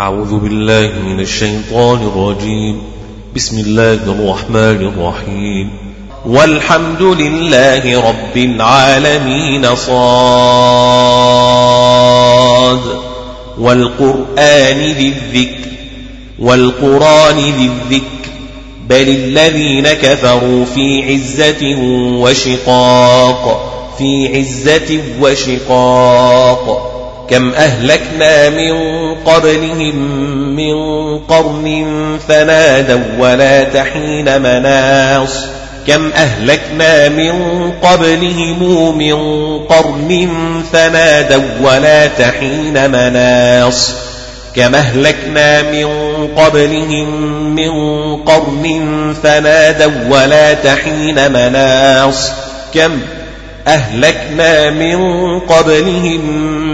أعوذ بالله من الشيطان الرجيم. بسم الله الرحمن الرحيم. والحمد لله رب العالمين صاد. والقرآن ذي الذكر. والقرآن ذي الذكر. بل الذين كفروا في عزة وشقاق. في عزة وشقاق. كم أهلكنا من قبلهم من قرن فنادوا ولا تحين مناص كم أهلكنا من قبلهم من قرن فنادوا ولا تحين مناص كم أهلكنا من قبلهم من قرن فنادوا ولا تحين مناص كم أهلكنا من قبلهم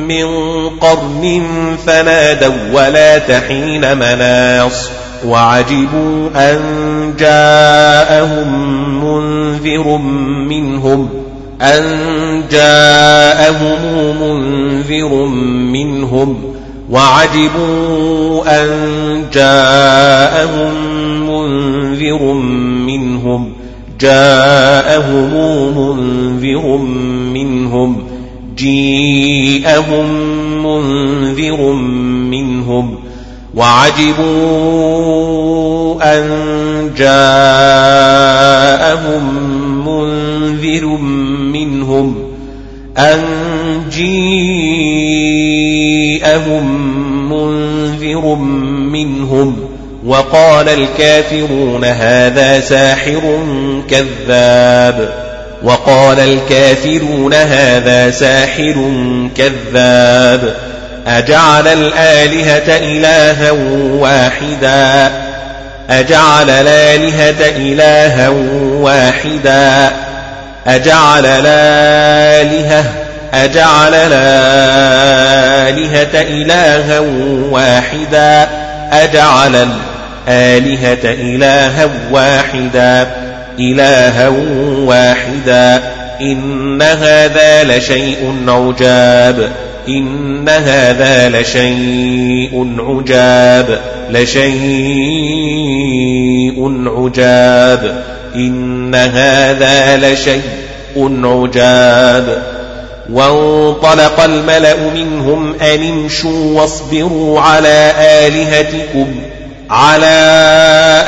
من قرن فنادوا ولا تحين مناص وعجبوا أن جاءهم منذر منهم أن جاءهم منذر منهم وعجبوا أن جاءهم منذر منهم جاءهم منذر منهم جيءهم منذر منهم وعجبوا أن جاءهم منذر منهم أن جيءهم منذر منهم وقال الكافرون هذا ساحر كذاب. وقال الكافرون هذا ساحر كذاب. أجعل الآلهة إلها واحدا. أجعل الآلهة إلها واحدا. أجعل الآلهة أجعل الآلهة إلها واحدا. أجعل الآلهة إلها واحدا إلها واحدا. إن هذا لشيء عجاب إن هذا لشيء عجاب لشيء عجاب. إن هذا لشيء عجاب. وانطلق الملأ منهم أن امشوا واصبروا على آلهتكم. على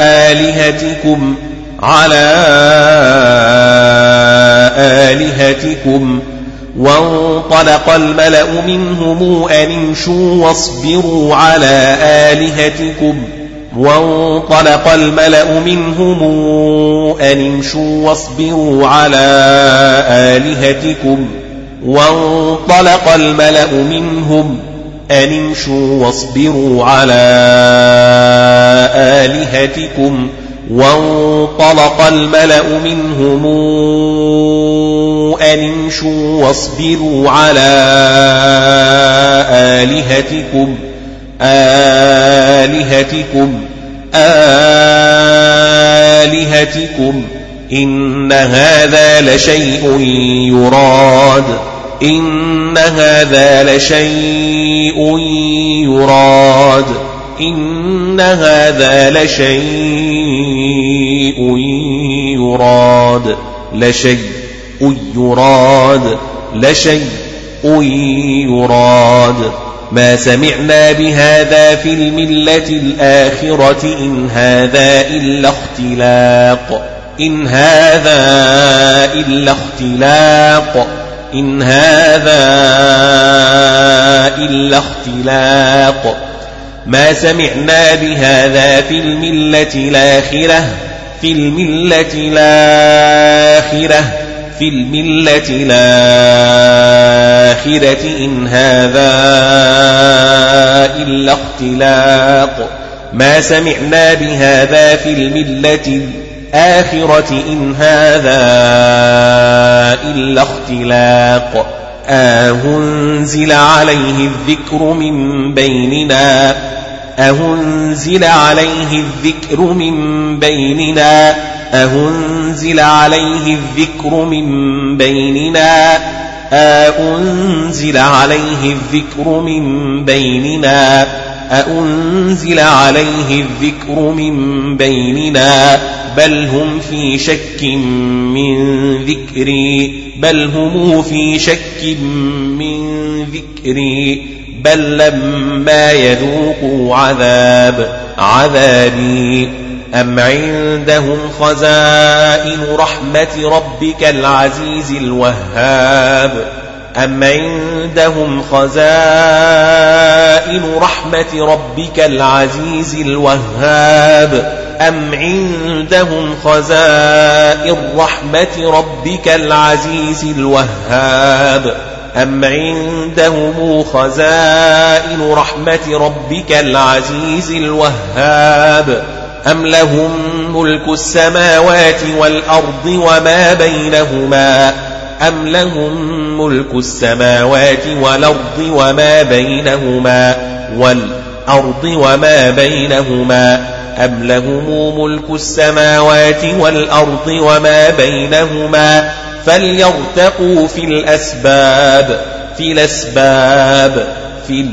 آلهتكم على آلهتكم. وانطلق الملأ منهم أن امشوا واصبروا على آلهتكم. وانطلق الملأ منهم أن امشوا واصبروا على آلهتكم. وانطلق الملأ منهم أن امشوا واصبروا على آلهتكم وانطلق الملأ منهم أن امشوا واصبروا على آلهتكم آلهتكم آلهتكم إن هذا لشيء يراد إن هذا لشيء يراد إن هذا لشيء يراد لشيء يراد لشيء يراد ما سمعنا بهذا في الملة الآخرة إن هذا إلا اختلاق إن هذا إلا اختلاق إن هذا إلا اختلاق. ما سمعنا بهذا في الملة الآخرة في الملة الآخرة في الملة الآخرة إن هذا إلا اختلاق. ما سمعنا بهذا في الملة الآخرة إن هذا إلا اختلاق. أهنزل عليه الذكر من بيننا. أهنزل عليه الذكر من بيننا. أهنزل عليه الذكر من بيننا. أنزل عليه الذكر من بيننا. أأنزل عليه الذكر من بيننا بل هم في شك من ذكري بل هم في شك من ذكري بل لما يذوقوا عذاب عذابي أم عندهم خزائن رحمة ربك العزيز الوهاب أم عندهم خزائن رحمة ربك العزيز الوهاب أم عندهم خزائن رحمة ربك العزيز الوهاب أم عندهم خزائن رحمة ربك العزيز الوهاب أم لهم ملك السماوات والأرض وما بينهما أم لهم ملك السماوات والأرض وما بينهما والأرض وما بينهما أم لهم ملك السماوات والأرض وما بينهما فليرتقوا في الأسباب في الأسباب في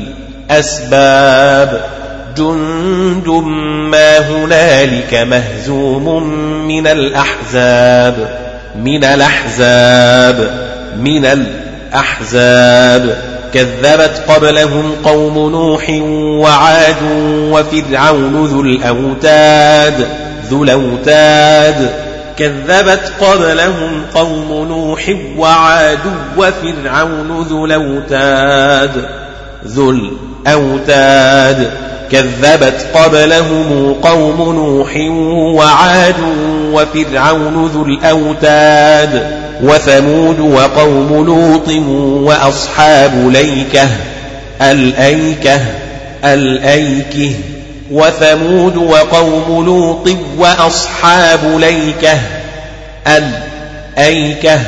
الأسباب. جند ما هنالك مهزوم من الأحزاب. من الأحزاب من الأحزاب. كذبت قبلهم قوم نوح وعاد وفرعون ذو الأوتاد ذو الأوتاد. كذبت قبلهم قوم نوح وعاد وفرعون ذو الأوتاد ذو الأوتاد. كذبت قبلهم قوم نوح وعاد وفرعون ذو الأوتاد وثمود وقوم لوط وأصحاب ليكة الأيكة الأيكة وثمود وقوم لوط وأصحاب ليكة الأيكة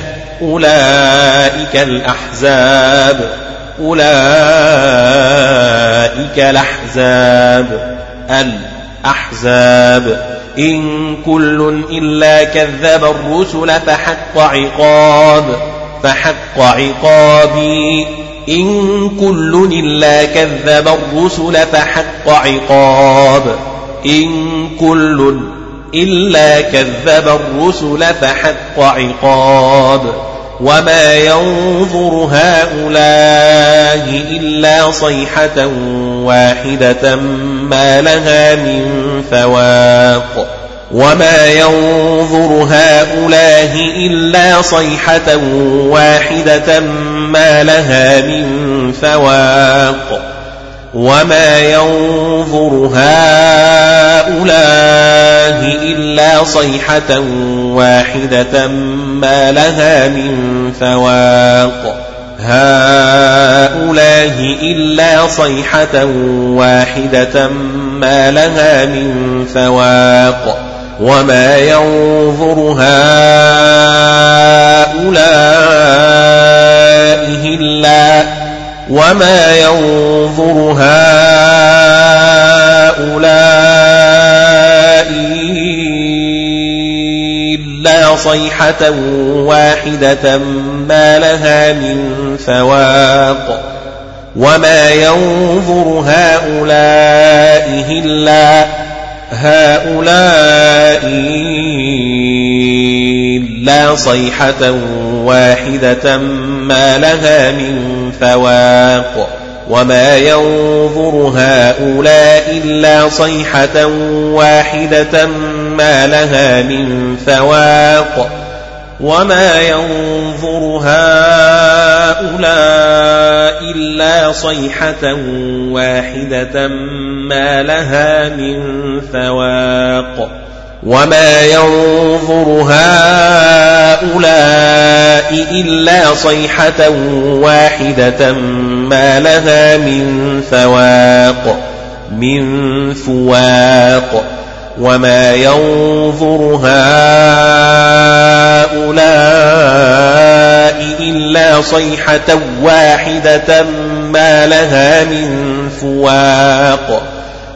أولئك الأحزاب. أولئك الأحزاب الأحزاب إن كل إلا كذب الرسل فحق عقاب فحق عقابي إن كل إلا كذب الرسل فحق عقاب إن كل إلا كذب الرسل فحق عقاب وما ينظر هؤلاء إلا صيحة واحدة ما لها من فواق وما ينظر هؤلاء إلا صيحة واحدة ما لها من فواق وما ينظر هؤلاء إلا صيحة واحدة ما لها من فواق. هؤلاء إلا صيحة واحدة ما لها من فواق. وما ينظر هؤلاء إلا وما ينظر هؤلاء صيحة واحدة ما لها من فواق وما ينظر هؤلاء إلا هؤلاء إلا صيحة واحدة ما لها من فواق وما ينظر هؤلاء إلا صيحة واحدة ما لها من فواق وما ينظر هؤلاء إلا صيحة واحدة ما لها من فواق وما ينظر هؤلاء إلا صيحة واحدة ما لها من فواق من فواق. وما ينظر هؤلاء إلا صيحة واحدة ما لها من فواق.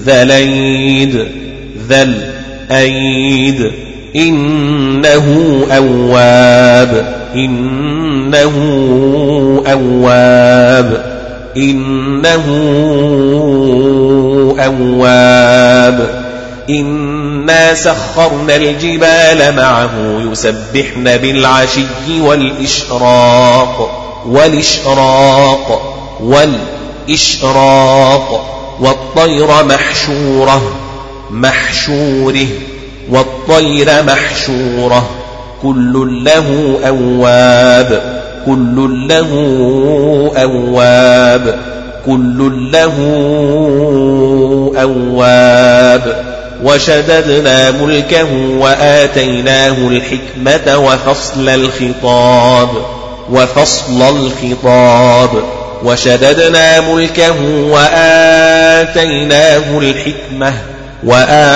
ذا الأيد ذا الأيد إنه أواب إنه أواب إنه أواب. إنا سخرنا الجبال معه يسبحن بالعشي والإشراق والإشراق والإشراق. والطير محشورة محشوره والطير محشورة كل له أواب كل له أواب كل له أواب. وشددنا ملكه وآتيناه الحكمة وفصل الخطاب وفصل الخطاب. وشددنا ملكه وآتيناه الحكمة وآتيناه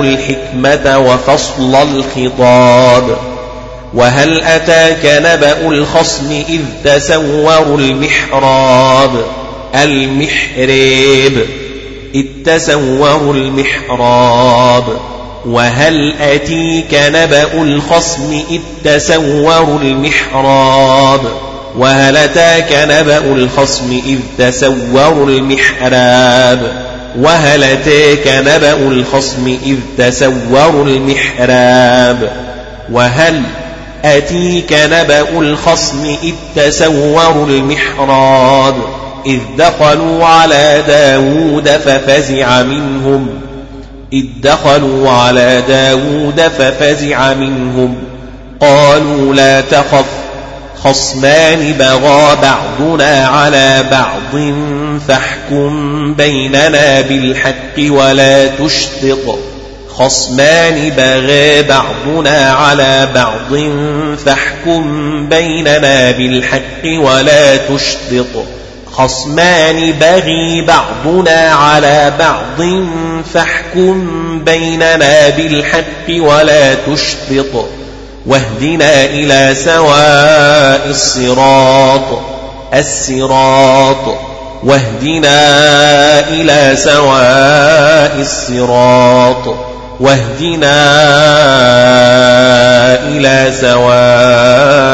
الحكمة وفصل الخطاب وهل أتاك نبأ الخصم إذ تسوروا المحراب المحراب إذ تسوروا المحراب وهل أتيك نبأ الخصم إذ تسوروا المحراب؟ وهل أتاك نبأ الخصم إذ تسوروا المحراب؟ وهل أتاك نبأ الخصم إذ تسوروا المحراب؟ وهل أتيك نبأ الخصم إذ تسوروا المحراب؟ إذ دخلوا على داود ففزع منهم إذ دخلوا على داود ففزع منهم. قالوا لا تخف خصمان بغى بعضنا على بعض فاحكم بيننا بالحق ولا تشطط. خصمان بغى بعضنا على بعض فاحكم بيننا بالحق ولا تشطط. خصمان بغي بعضنا على بعض فاحكم بيننا بالحق ولا تشطط واهدنا إلى سواء الصراط الصراط واهدنا إلى سواء الصراط واهدنا إلى سواء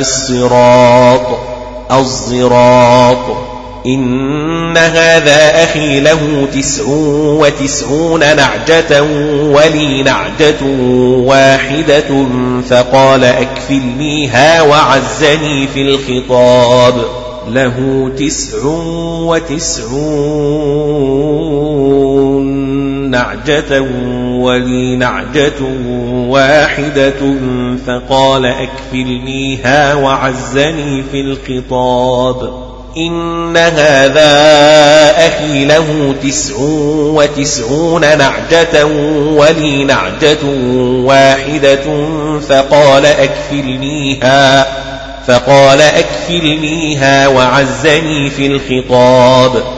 الصراط. الصراط إن هذا أخي له تسع وتسعون نعجة ولي نعجة واحدة فقال أكفلنيها وعزني في الخطاب. له تسع وتسعون نعجة ولي نعجة واحدة فقال أكفلنيها وعزني في الخطاب إن هذا أخي له تسع وتسعون نعجة ولي نعجة واحدة فقال أكفلنيها فقال أكفلنيها وعزني في الخطاب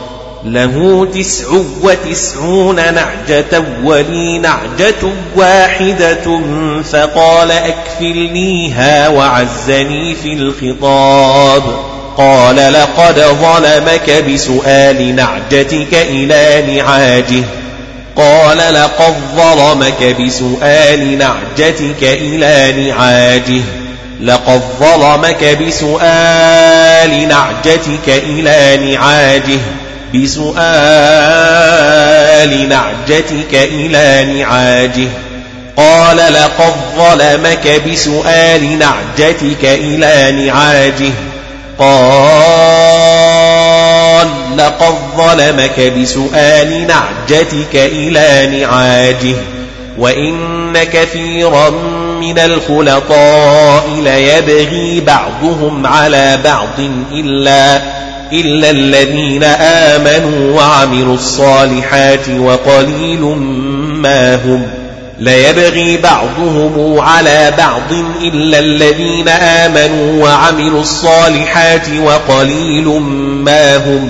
له تسع وتسعون نعجة ولي نعجة واحدة فقال أكفلنيها وعزني في الخطاب قال لقد ظلمك بسؤال نعجتك إلى نعاجه قال لقد ظلمك بسؤال نعجتك إلى نعاجه لقد ظلمك بسؤال نعجتك إلى نعاجه بسؤال نعجتك إلى نعاجه. قال لقد ظلمك بسؤال نعجتك إلى نعاجه. قال لقد ظلمك بسؤال نعجتك إلى نعاجه. وإن كثيرا من الخلطاء ليبغي بعضهم على بعض إلا إلا الذين آمنوا وعملوا الصالحات وقليل ما هم ليبغي بعضهم على بعض إلا الذين آمنوا وعملوا الصالحات وقليل ما هم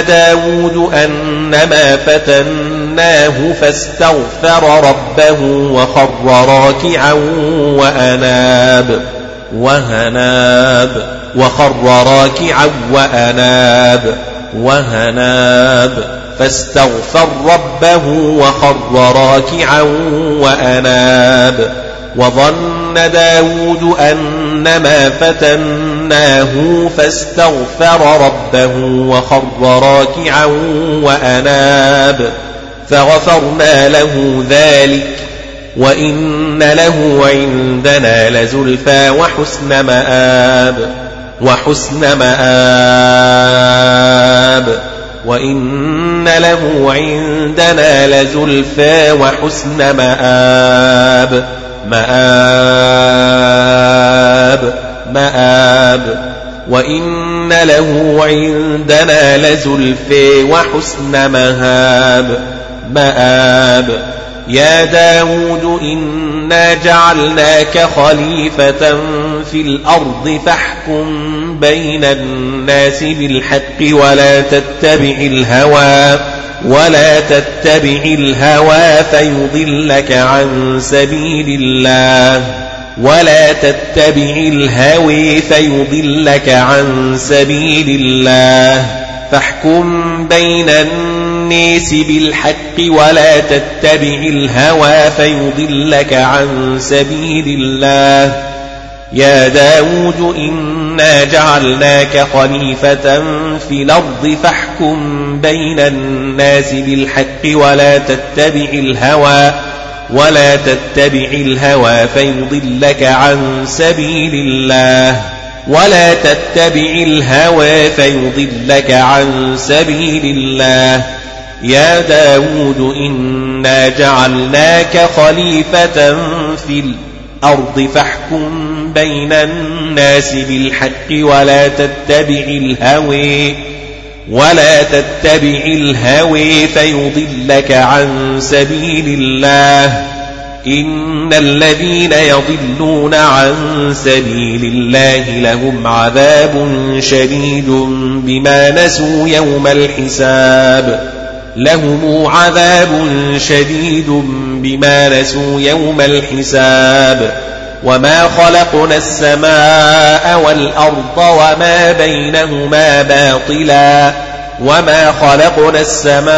داود أنما فتناه فاستغفر ربه وخر راكعا وأناب وهناب وخر راكعا وأناب وهناب فاستغفر ربه وخر راكعا وأناب. وظن داود أنما فتناه فاستغفر ربه وخر راكعا وأناب فغفرنا له ذلك وإن له عندنا لزلفى وحسن مآب وحسن مآب وإن له عندنا لزلفى وحسن مآب مآب مآب. وإن له عندنا لزلفى وحسن مهاب. مآب. يا داود إنا جعلناك خليفة في الأرض فاحكم بين الناس بالحق ولا تتبع الهوى. ولا تتبع الهوى فيضلك عن سبيل الله. ولا تتبع الهوي فيضلك عن سبيل الله. فاحكم بين الناس بالحق ولا تتبع الهوى فيضلك عن سبيل الله. يا داود إنا جعلناك خليفة في الأرض فاحكم بين الناس بالحق ولا تتبع الهوى ولا تتبع الهوى فيضلك عن سبيل الله ولا تتبع الهوى فيضلك عن سبيل الله يا داود إنا جعلناك خليفة في الأرض فاحكم بين الناس بالحق ولا تتبع الهوي ولا تتبع الهوي فيضلك عن سبيل الله. إن الذين يضلون عن سبيل الله لهم عذاب شديد بما نسوا يوم الحساب. لهم عذاب شديد بما نسوا يوم الحساب وما خلقنا السماء والأرض وما بينهما باطلا وما خلقنا السماء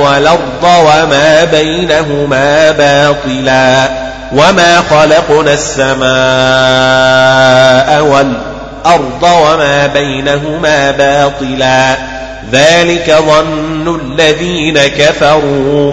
والأرض وما بينهما باطلا وما خلقنا السماء والأرض وما بينهما باطلا ذلك ظن الذين كفروا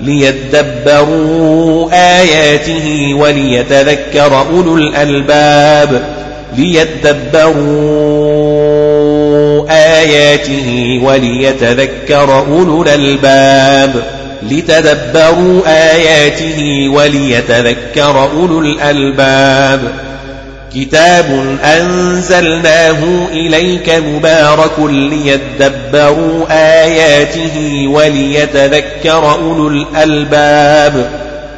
ليدبروا آياته وليتذكر أولو الألباب. ليدبروا آياته وليتذكر أولو الألباب. لتدبروا آياته وليتذكر أولو الألباب. كتاب أنزلناه إليك مبارك ليدبروا آياته وليتذكر أولو الألباب.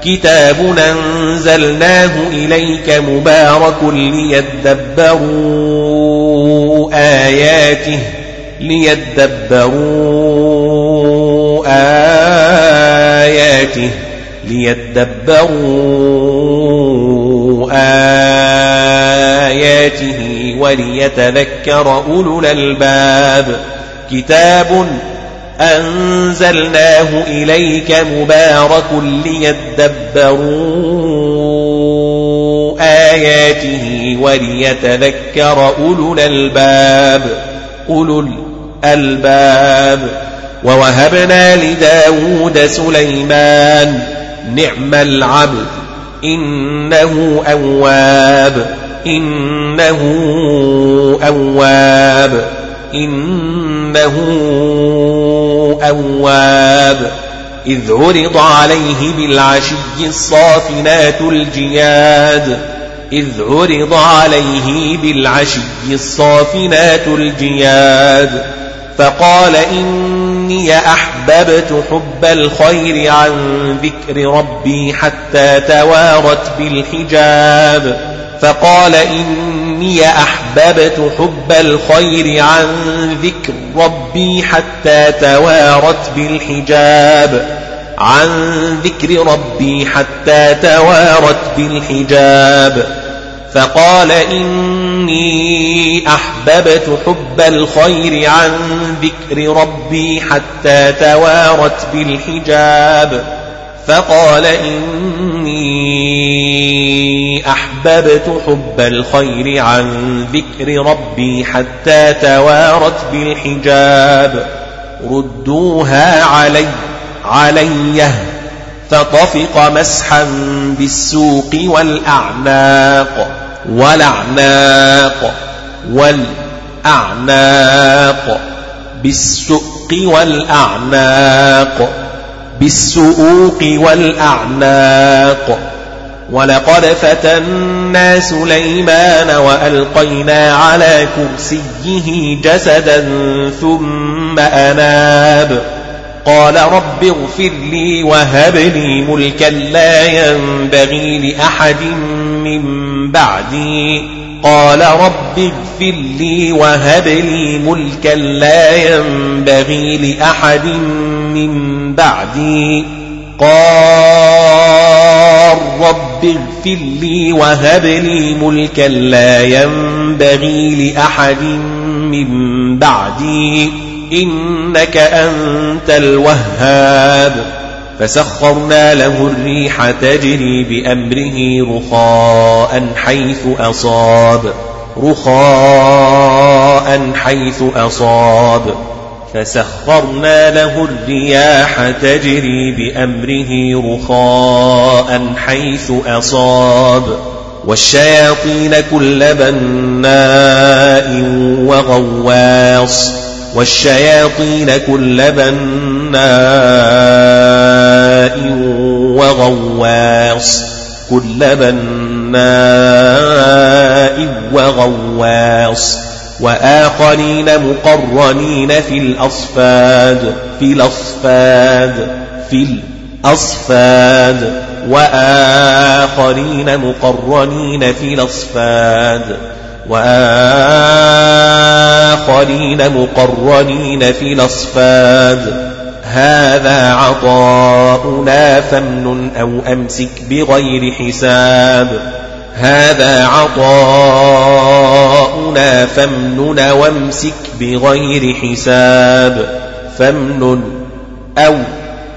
كتاب أنزلناه إليك مبارك ليدبروا آياته ليدبروا آياته ليدبروا آياته وليتذكر أولو الألباب. كتاب أنزلناه إليك مبارك ليدبروا آياته وليتذكر أولو الألباب. أولو الألباب. ووهبنا لداود سليمان نعم العبد. إنه أواب. إنه أواب. إنه أواب. إذ عرض عليه بالعشي الصافنات الجياد. إذ عرض عليه بالعشي الصافنات الجياد. فقال إني أحببت حب الخير عن ذكر ربي حتى توارت بالحجاب. فقال إني أحببت حب الخير عن ذكر ربي حتى توارت بالحجاب. عن ذكر ربي حتى توارت بالحجاب. فقال إني أحببت حب الخير عن ذكر ربي حتى توارت بالحجاب. فقال إني أحببت حب الخير عن ذكر ربي حتى توارت بالحجاب. ردوها علي علي. فطفق مسحا بالسوق والأعناق. والأعناق والأعناق بالسوق والأعناق بالسؤوق والأعناق ولقد فتنا سليمان وألقينا على كرسيه جسدا ثم أناب قال رب اغفر لي وهب لي ملكا لا ينبغي لأحد من بعدي. قال رب اغفر لي وهب لي ملكا لا ينبغي لأحد من بعدي. قال رب اغفر لي وهب لي ملكا لا ينبغي لأحد من بعدي. إنك أنت الوهاب. فسخرنا له الريح تجري بأمره رخاء حيث أصاب. رخاء حيث أصاب. فسخرنا له الرياح تجري بأمره رخاء حيث أصاب. والشياطين كل بناء وغواص. والشياطين كل بناء وغواص كل بناء وغواص وآخرين مقرنين في الأصفاد في الأصفاد في الأصفاد وآخرين مقرنين في الأصفاد وآخرين مقرنين في الأصفاد. هذا عطاؤنا فامنن أو أمسك بغير حساب. هذا عطاؤنا فامنن وامسك بغير حساب. فامنن أو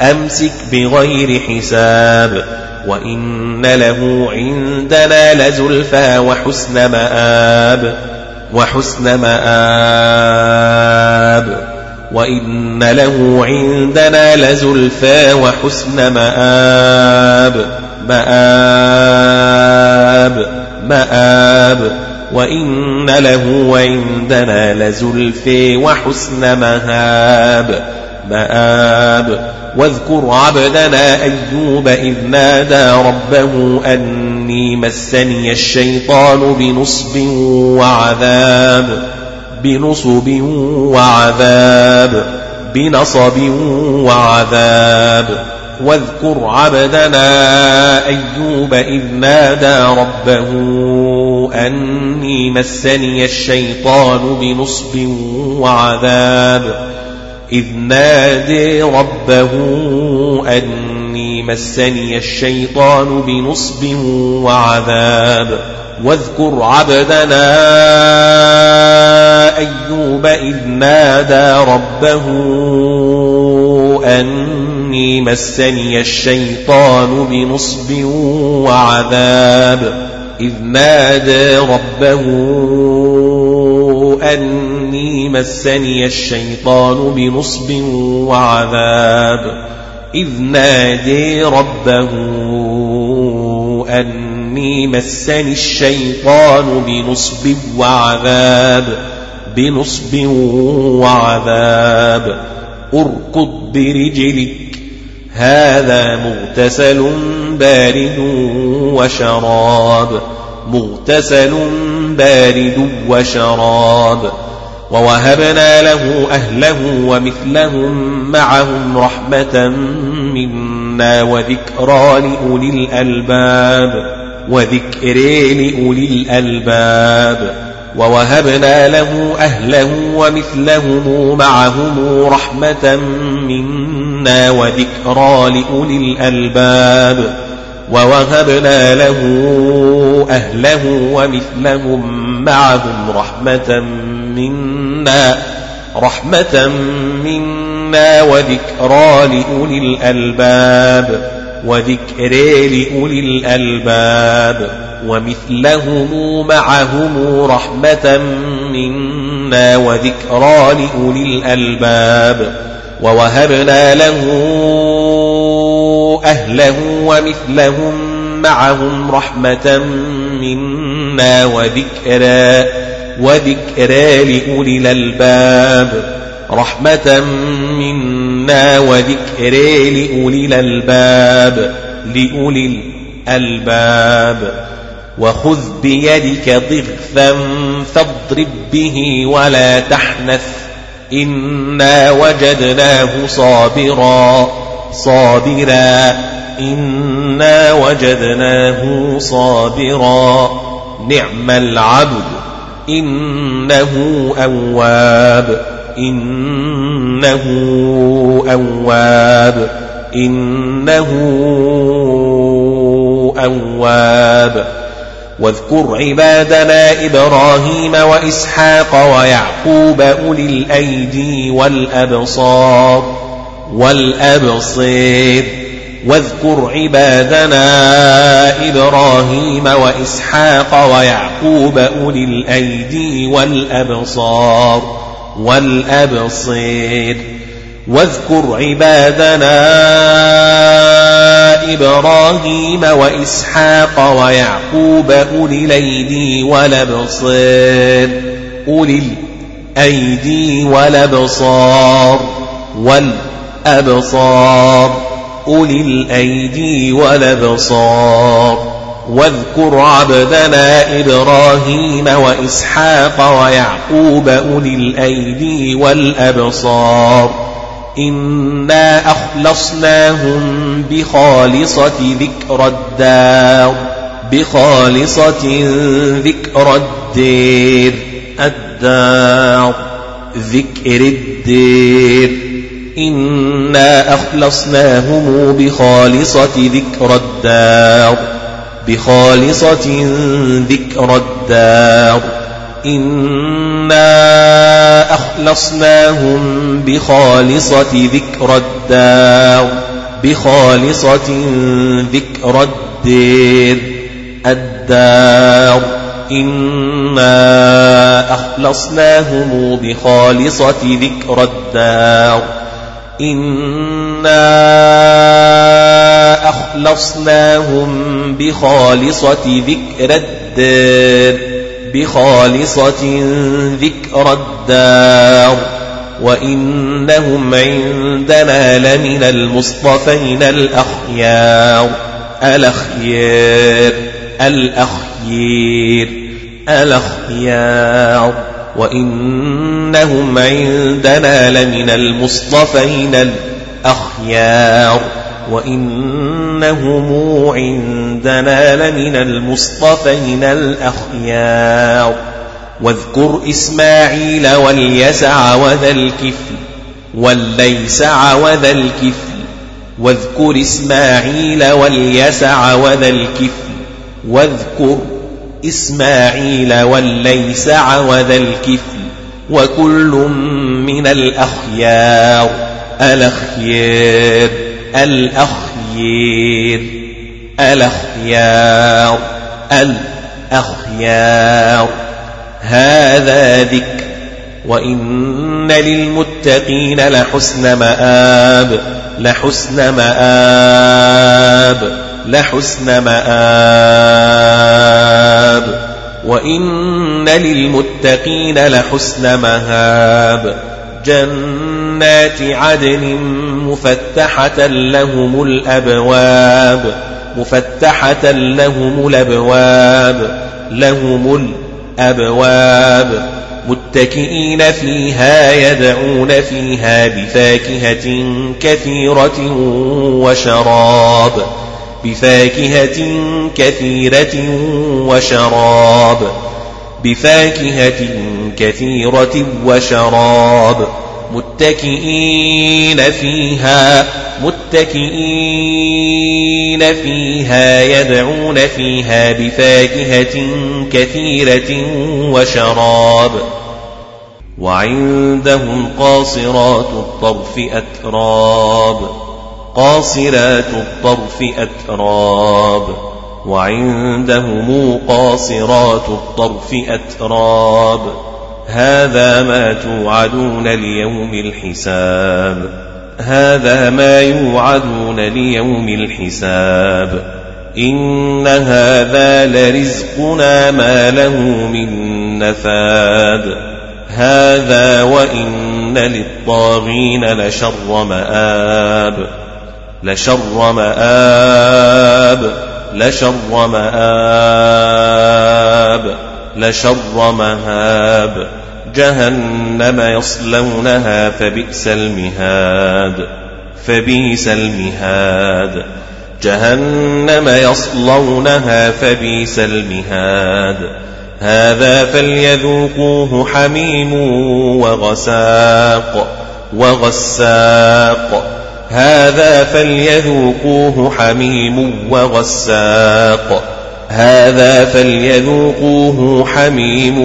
أمسك بغير حساب. وإن له عندنا لزلفى وحسن مآب وحسن مآب وإن له عندنا لزلفى وحسن مآب مآب مآب وإن له عندنا لزلفى وحسن مهاب مآب واذكر عبدنا أيوب إذ نادى ربه أني مسني الشيطان بنصب وعذاب بنصب وعذاب بنصب وعذاب. واذكر عبدنا أيوب إذ نادى ربه أني مسني الشيطان بنصب وعذاب. إذ نادي ربه أني مسني الشيطان بنصب وعذاب. واذكر عبدنا أيوب إذ نادى ربه أني مسني الشيطان بنصب وعذاب. إذ نادى ربه أني مسني الشيطان بنصب وعذاب. إذ نادي ربه أني مسني الشيطان بنصب وعذاب بنصب وعذاب. أركض برجلك هذا مغتسل بارد وشراب. مغتسل بارد وشراب ووهبنا له أهله ومثلهم معهم رحمة منا وذكرى لأولي الألباب وذكر لأولي الألباب ووهبنا له أهله ومثلهم معهم رحمة منا وذكرى لأولي الألباب ووهبنا له أهله ومثلهم معهم رحمة منا رحمة منا وذكرى لأولي الألباب وذكر لأولي الألباب ومثلهم معهم رحمة منا وذكرى لأولي الألباب ووهبنا له أهله ومثلهم معهم رحمة منا وذكرى وذكرى لأولي الألباب. رحمة منا وذكرى لأولي الألباب لأولي الألباب. وخذ بيدك ضغثا فاضرب به ولا تحنث إنا وجدناه صابرا. صابرا إنا وجدناه صابرا. نعم العبد إنه أواب. إنه أواب. إنه أواب. واذكر عبادنا إبراهيم وإسحاق ويعقوب أولي الأيدي والأبصار. والأبصير. واذكر عبادنا إبراهيم وإسحاق ويعقوب أولي الأيدي والأبصار. والأبصير. واذكر عبادنا إبراهيم وإسحاق ويعقوب أولي الأيدي والأبصير. أولي الأيدي والأبصار. والأبصار أولي الأيدي والأبصار. واذكر عبدنا إبراهيم وإسحاق ويعقوب أولي الأيدي والأبصار. إنا أخلصناهم بخالصة ذكر الدار. بخالصة ذكر الدير. الدار. ذكر الدير. إنا أخلصناهم بخالصة ذكر الدار بخالصة ذكر الدار إنا أخلصناهم بخالصة ذكر الدار بخالصة ذكر الدير الدار إنا أخلصناهم بخالصة ذكر الدار إنا أخلصناهم بخالصة ذكر الدار بخالصة ذكر الدار وإنهم عندنا لمن المصطفين الأخيار. الأخيار الأخير الأخيار. وإنهم عندنا لمن المصطفين الأخيار وإنهم عندنا لمن المصطفين الأخيار واذكر إسماعيل واليسع وذا الكفل والليسع وذا الكفل واذكر إسماعيل واليسع وذا الكفل واذكر إسماعيل والليسع وذا الكفل وكل من الأخيار. الأخيار الأخير الأخيار الأخيار. هذا ذكر وإن للمتقين لحسن مآب لحسن مآب. لحسن مآب وإن للمتقين لحسن مهاب جنات عدن مفتحة لهم الأبواب مفتحة لهم الأبواب لهم الأبواب متكئين فيها يدعون فيها بفاكهة كثيرة وشراب بفاكهة كثيرة وشراب. بفاكهة كثيرة وشراب. متكئين فيها متكئين فيها يدعون فيها بفاكهة كثيرة وشراب. وعندهم قاصرات الطرف أتراب. قاصرات الطرف أتراب وعندهم قاصرات الطرف أتراب. هذا ما توعدون ليوم الحساب. هذا ما يوعدون ليوم الحساب. إن هذا لرزقنا ما له من نفاد. هذا وإن للطاغين لشر مآب. لشر مآب لشر مآب لشر مهاب. جهنم يصلونها فبئس المهاد فبئس المهاد. جهنم يصلونها فبئس المهاد. هذا فليذوقوه حميم وغساق وغساق. هذا فليذوقوه حميم وغساق. هذا فليذوقوه حميم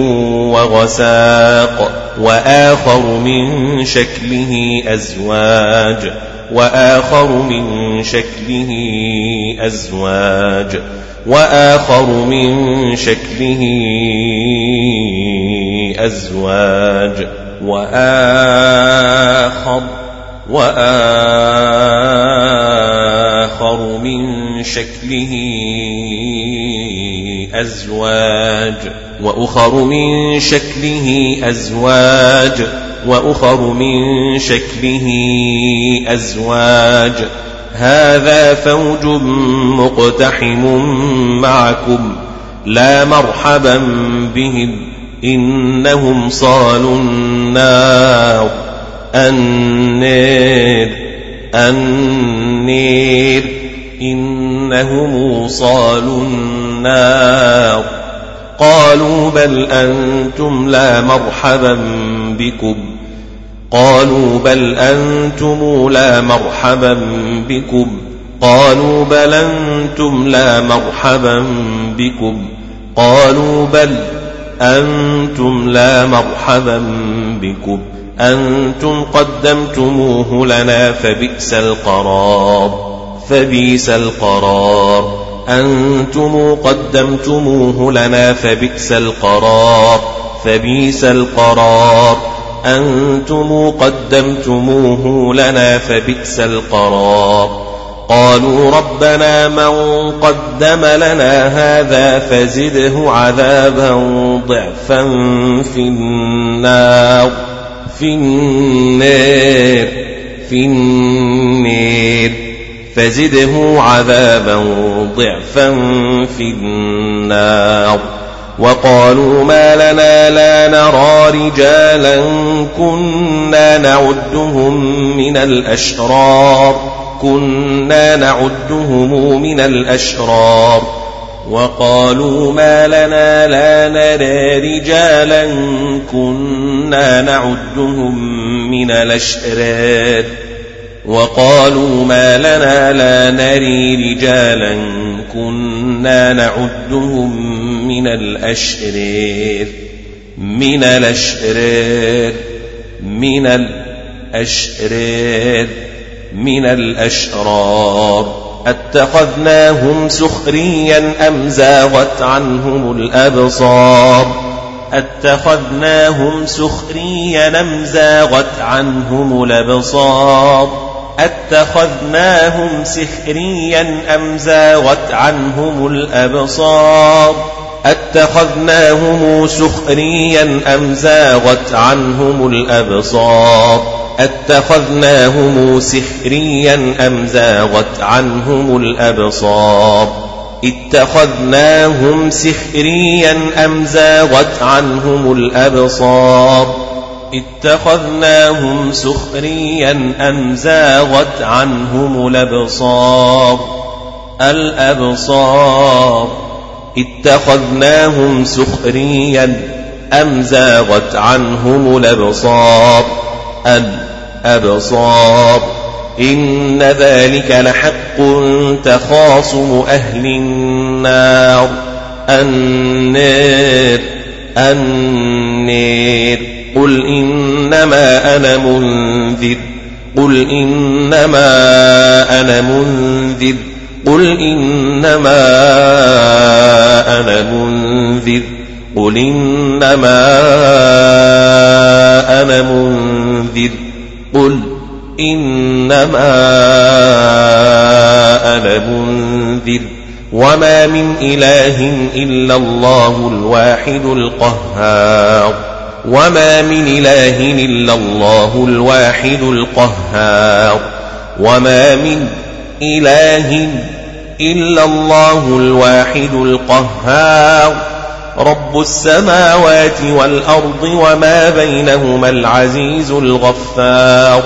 وغساق. وآخر من شكله أزواج. وآخر من شكله أزواج. وآخر من شكله أزواج. وآخر وآخر من شكله أزواج وأخر من شكله أزواج وأخر من شكله أزواج. هذا فوج مقتحم معكم لا مرحبا بهم إنهم صالوا النار. النير النير. إنهم صالوا النار. قالوا بل أنتم لا مرحبا بكم. قالوا بل أنتم لا مرحبا بكم. قالوا بل أنتم لا مرحبا بكم. قالوا بل أنتم لا مرحبا بكم. أنتم قدمتموه لنا فبئس القرار فبئس القرار. أنتم قدمتموه لنا فبئس القرار فبئس القرار. أنتم قدمتموه لنا فبئس القرار. قالوا ربنا من قدم لنا هذا فزده عذابا ضعفا في النار. في النار في النار. فزده عذابا ضعفا في النار. وقالوا ما لنا لا نرى رجالا كنا نعدهم من الأشرار كنا نعدهم من الأشرار. وقالوا ما لنا لا نرى رجالا كنا نعدهم من الأشرار. وقالوا ما لنا لا نري رجالا كنا نعدهم من الأشرار. من الأشرار. من الأشرار. من الأشرار. اتخذناهم سخريا أم زاغت عنهم الأبصار اتخذناهم سخريا أم زاغت عنهم الأبصار اتخذناهم سخريا أم زاغت عنهم الأبصار اتخذناهم سخريا أم زاغت عنهم الأبصار اتخذناهم سخريا أم زاغت عنهم الأبصار اتخذناهم سخريا أم زاغت عنهم الأبصار اتخذناهم سخريا أم زاغت عنهم الأبصار الأبصار اتخذناهم سخريا أم زاغت عنهم الأبصار؟ الأبصار إن ذلك لحق تخاصم أهل النار. النار النار قل إنما أنا منذر. قل إنما أنا منذر. قل إنما أنا منذر قل إنما أنا منذر قل إنما أنا منذر وما من إله إلا الله الواحد القهار وما من إله إلا الله الواحد القهار وما من إله إلا الله الواحد القهار. رب السماوات والأرض وما بينهما العزيز الغفار.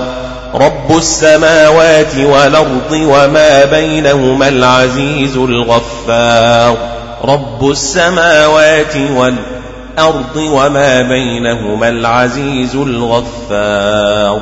رب السماوات والأرض وما بينهما العزيز الغفار. رب السماوات والأرض وما بينهما العزيز الغفار.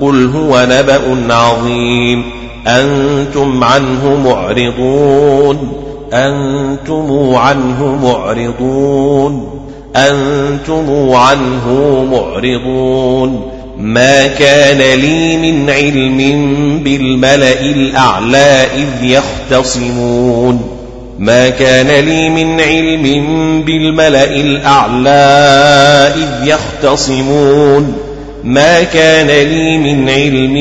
قل هو نبأ عظيم. أنتم عنه معرضون. أنتم عنه معرضون. أنتم عنه معرضون. ما كان لي من علم بالملأ الأعلى إذ يختصمون. ما كان لي من علم بالملأ الأعلى إذ يختصمون. ما كان لي من علم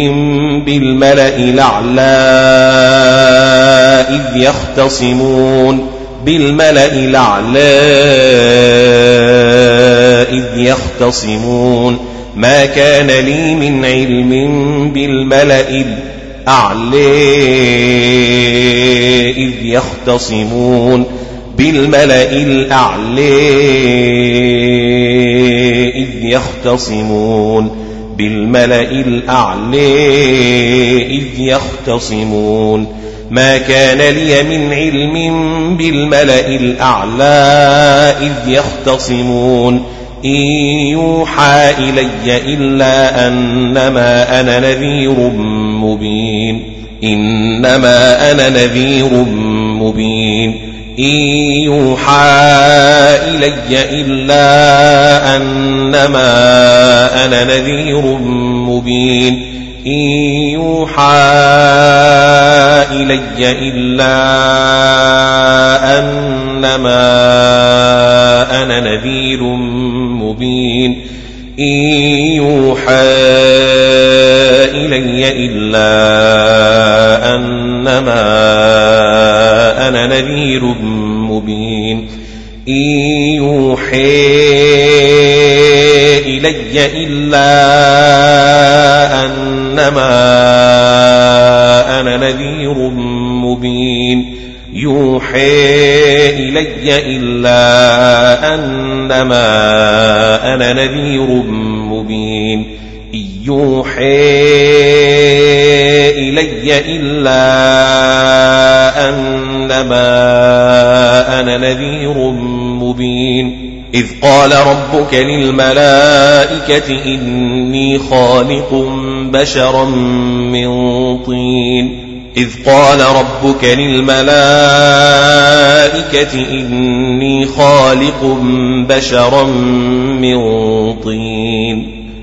بالملأ الأعلى إذ يختصمون بالملأ الأعلى إذ يختصمون ما كان لي من علم بالملأ الأعلى إذ يختصمون بالملأ الأعلى يختصمون بالملأ الأعلى إذ يختصمون ما كان لي من علم بالملأ الأعلى إذ يختصمون إن يوحى إلي إلا أنما أنا نذير مبين إنما أنا نذير مبين إن يوحى إلي إلا أنما أنا نذير مبين. إن يوحى إلي إلا أنما أنا نذير مبين. إن يوحى إلي إلا أنما أنا نذير مبين. إن يوحى إلي إلا أنما أنا نذير مبين. يوحي إلي إلا أنما أنا نذير مبين. يوحي إلي إلا أنما أنا نذير مبين. إذ قال ربك للملائكة إني خالق بشرا من طين. إذ قال ربك للملائكة إني خالق بشرا من طين.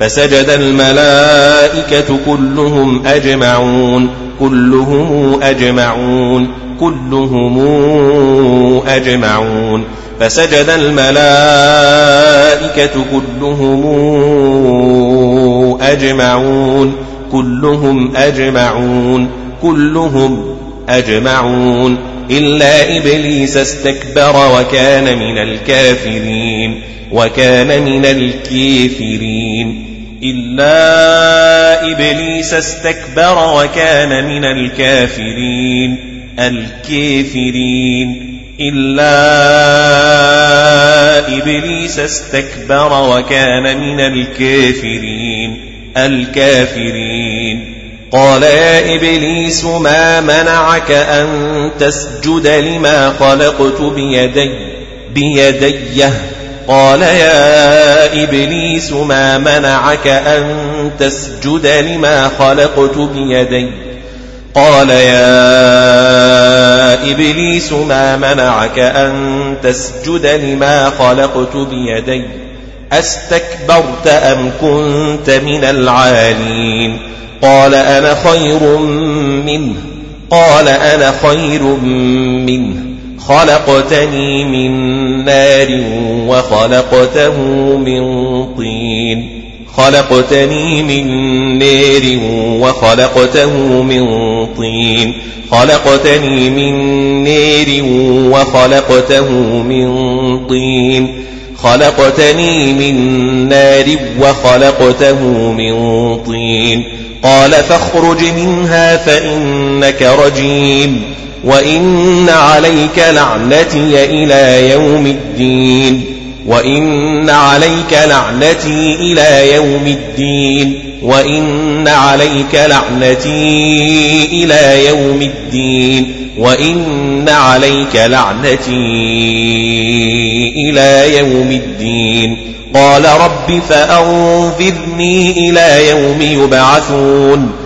فسجد الملائكة كلهم أجمعون كلهم أجمعون كلهم أجمعون. فسجد الملائكة كلهم أجمعون كلهم أجمعون كلهم أجمعون. إلا إبليس استكبر وكان من الكافرين وكان من الكافرين. إلا إبليس استكبر وكان من الكافرين. الكافرين. إلا إبليس استكبر وكان من الكافرين. الكافرين. قال يا إبليس ما منعك أن تسجد لما خلقت بيدي بيديه قال يا إبليس ما منعك أن تسجد لما خلقت بيدي؟ قال يا إبليس ما منعك أن تسجد لما خلقت بيدي؟ أستكبرت أم كنت من العالين؟ قال أنا خير منه. قال أنا خير منه. خلقتني من نار وخلقته من طين. خلقتني من نار وخلقته من طين. خلقتني من نار وخلقته من طين. خلقتني من نار وخلقته من طين. قال فاخرج منها فإنك رجيم. وإن عليك لعنتي إلى يوم الدين وإن عليك لعنتي إلى يوم الدين وإن عليك لعنتي إلى يوم الدين وإن عليك لعنتي إلى يوم الدين قال رب فأنظرني إلى يوم يبعثون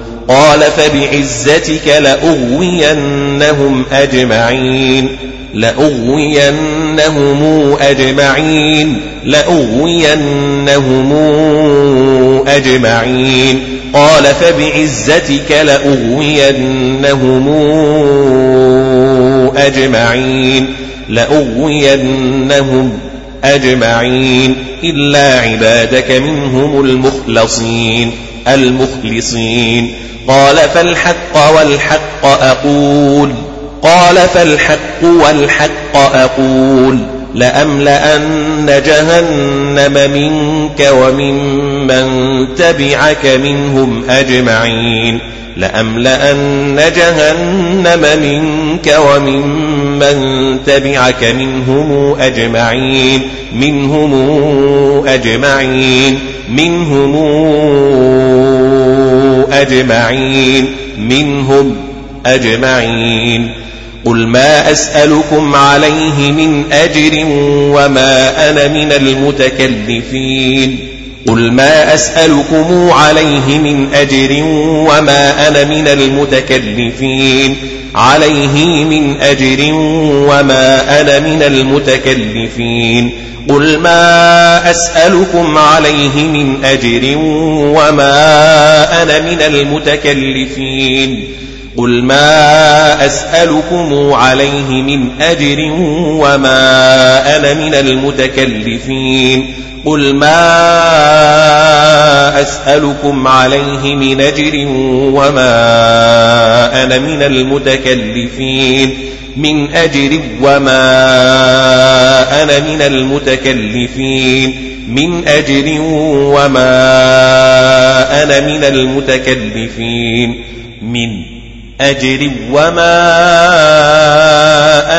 قال فبعزتك لأغوينهم أجمعين لأغوينهم أجمعين لأغوينهم أجمعين. قال فبعزتك لأغوينهم أجمعين لأغوينهم أجمعين. إلا عبادك منهم المخلصين. المخلصين. قال فالحق والحق أقول. قال فالحق والحق أقول. لأملأن جهنم منك وممن تبعك منهم أجمعين. لأملأن جهنم منك وممن تبعك منهم أجمعين. منهم أجمعين. منهم أجمعين منهم أجمعين. قل ما أسألكم عليه من أجر وما أنا من المتكلفين. قل ما أسألكم عليه من أجر وما أنا من المتكلفين عليه من أجر وما أنا من المتكلفين قل ما أسألكم عليه من أجر وما أنا من المتكلفين قل ما أسألكم عليه من أجر وما أنا من المتكلفين قل ما أسألكم عليه من أجر وما أنا من المتكلفين من أجر وما أنا من المتكلفين من أجر وما أنا من المتكلفين من أجر وما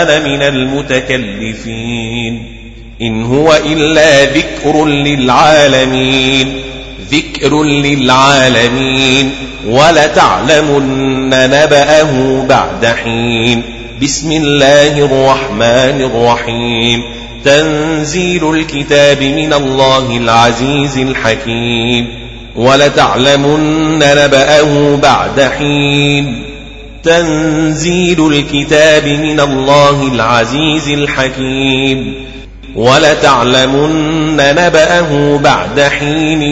أنا من المتكلفين. إن هو إلا ذكر للعالمين ذكر للعالمين. ولتعلمن نبأه بعد حين. بسم الله الرحمن الرحيم. تنزيل الكتاب من الله العزيز الحكيم. ولتعلمن نبأه بعد حين. تنزيل الكتاب من الله العزيز الحكيم. ولتعلمن نبأه بعد حين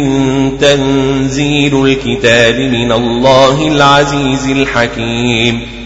تنزيل الكتاب من الله العزيز الحكيم.